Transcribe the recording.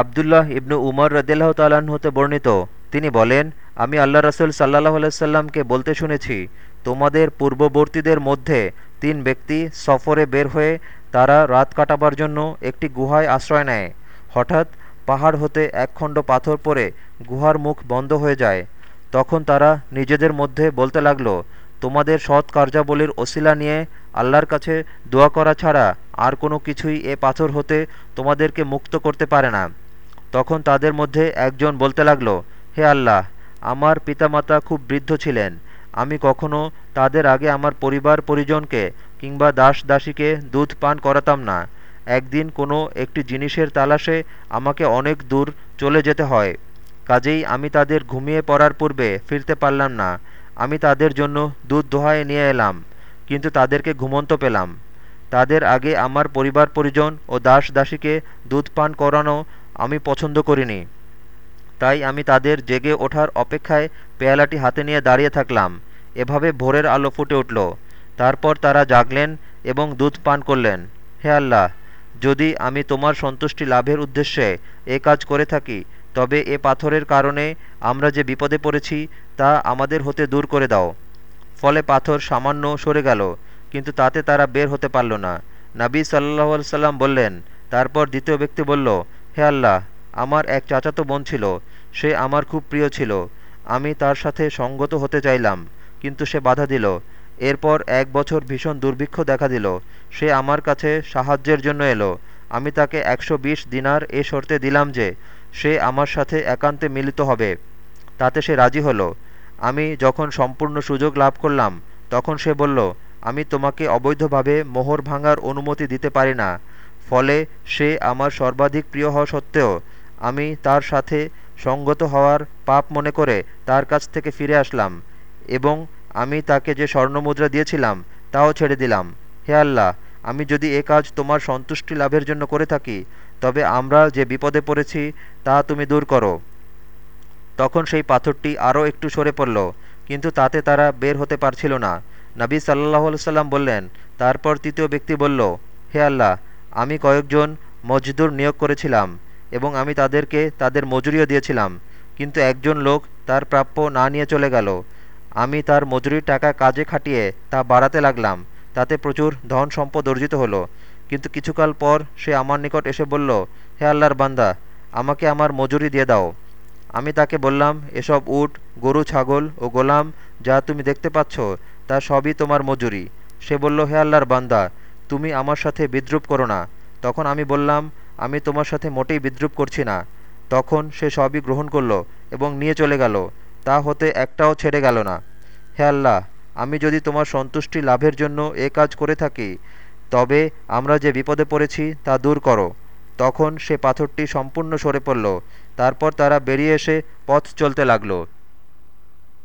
আবদুল্লাহ ইবনু উমর রদিল্লাহ তাল্লাহ্ন হতে বর্ণিত। তিনি বলেন, আমি আল্লাহ রসুল সাল্লাহ আলাইসাল্লামকে বলতে শুনেছি, তোমাদের পূর্ববর্তীদের মধ্যে তিন ব্যক্তি সফরে বের হয়ে তারা রাত কাটাবার জন্য একটি গুহায় আশ্রয় নেয়। হঠাৎ পাহাড় হতে একখণ্ড পাথর পরে গুহার মুখ বন্ধ হয়ে যায়। তখন তারা নিজেদের মধ্যে বলতে লাগল, তোমাদের সৎ কার্যাবলীর ওসিলা নিয়ে আল্লাহর কাছে দোয়া করা ছাড়া আর কোনো কিছুই এ পাথর হতে তোমাদেরকে মুক্ত করতে পারে না। তখন তাদের মধ্যে একজন বলতে লাগল, হে আল্লাহ, আমার পিতামাতা খুব বৃদ্ধ ছিলেন। আমি কখনো তাদের আগে আমার পরিবার পরিজনকে কিংবা দাস দাসীকে দুধ পান করাতাম না। একদিন কোনো একটি জিনিসের তালাশে আমাকে অনেক দূর চলে যেতে হয়। কাজেই আমি তাদের ঘুমিয়ে পড়ার পূর্বে ফিরতে পারলাম না। আমি তাদের জন্য দুধ দোহায় নিয়ে এলাম, কিন্তু তাদেরকে ঘুমন্ত পেলাম। তাদের আগে আমার পরিবার পরিজন ও দাস দাসীকে দুধ পান করানো আমি পছন্দ করিনি। তাই আমি তাদের জেগে ওঠার অপেক্ষায় পেয়ালাটি হাতে নিয়ে দাঁড়িয়ে থাকলাম। এভাবে ভোরের আলো ফুটে উঠল। তারপর তারা জাগলেন এবং দুধ পান করলেন। হে আল্লাহ, যদি আমি তোমার সন্তুষ্টি লাভের উদ্দেশ্যে এ কাজ করে থাকি, তবে এ পাথরের কারণে আমরা যে বিপদে পড়েছি, তা আমাদের হতে দূর করে দাও। ফলে পাথর সামান্য সরে গেল, কিন্তু তাতে তারা বের হতে পারল না। নাবী সাল্লাহ সাল্লাম বললেন, তারপর দ্বিতীয় ব্যক্তি বলল হে আল্লাহ, আমার এক চাচাতো বোন ছিল, সে আমার খুব প্রিয় ছিল, আমি তার সাথে সঙ্গত হতে চাইলাম, কিন্তু সে বাধা দিল। এরপর এক বছর ভীষণ দুর্ভিক্ষ দেখা দিল, সে আমার কাছে সাহায্যের জন্য এলো, আমি তাকে একশো বিশ দিনার এ শর্তে দিলাম যে, সে আমার সাথে একান্তে মিলিত হবে। তাতে সে রাজি হলো। আমি যখন সম্পূর্ণ সুযোগ লাভ করলাম, তখন সে বলল, আমি তোমাকে অবৈধভাবে মোহর ভাঙার অনুমতি দিতে পারি না ফলে সে আমার সর্বাধিক প্রিয় হওয়া সত্ত্বেও আমি তার সাথে সঙ্গত হওয়ার পাপ মনে করে তার কাছ থেকে ফিরে আসলাম এবং আমি তাকে যে স্বর্ণমুদ্রা দিয়েছিলাম তাও ছেড়ে দিলাম। হে আল্লাহ, আমি যদি এ কাজ তোমার সন্তুষ্টি লাভের জন্য করে থাকি, তবে আমরা যে বিপদে পড়েছি তা তুমি দূর করো। তখন সেই পাথরটি আরও একটু সরে পড়ল, কিন্তু তাতে তারা বের হতে পারছিল না। নবী সাল্লাহ সাল্লাম বললেন, তারপর তৃতীয় ব্যক্তি বলল, হে আল্লাহ আমি কয়েকজন মজদুর নিয়োগ করেছিলাম এবং আমি তাদেরকে তাদের মজুরিও দিয়েছিলাম, কিন্তু একজন লোক তার প্রাপ্য না নিয়ে চলে গেল। আমি তার মজুরির টাকা কাজে খাটিয়ে তা বাড়াতে লাগলাম, তাতে প্রচুর ধন সম্পদ অর্জিত হলো। কিন্তু কিছুকাল পর সে আমার নিকট এসে বলল, হে আল্লাহর বান্দা, আমাকে আমার মজুরি দিয়ে দাও। আমি তাকে বললাম, এসব উট, গরু, ছাগল ও গোলাম যা তুমি দেখতে পাচ্ছ, তা সবই তোমার মজুরি। সে বলল, হে আল্লাহর বান্দা তুমি আমার সাথে বিদ্রুপ করো না। তখন আমি বললাম, আমি তোমার সাথে মোটেই বিদ্রুপ করছি না। তখন সে সবই গ্রহণ করল এবং নিয়ে চলে গেল। তা হতে একটাও ছেড়ে গেল না। হে আল্লাহ, আমি যদি তোমার সন্তুষ্টি লাভের জন্য এ কাজ করে থাকি, তবে আমরা যে বিপদে পড়েছি তা দূর করো। তখন সে পাথরটি সম্পূর্ণ সরে পড়ল। তারপর তারা বেরিয়ে এসে পথ চলতে লাগল।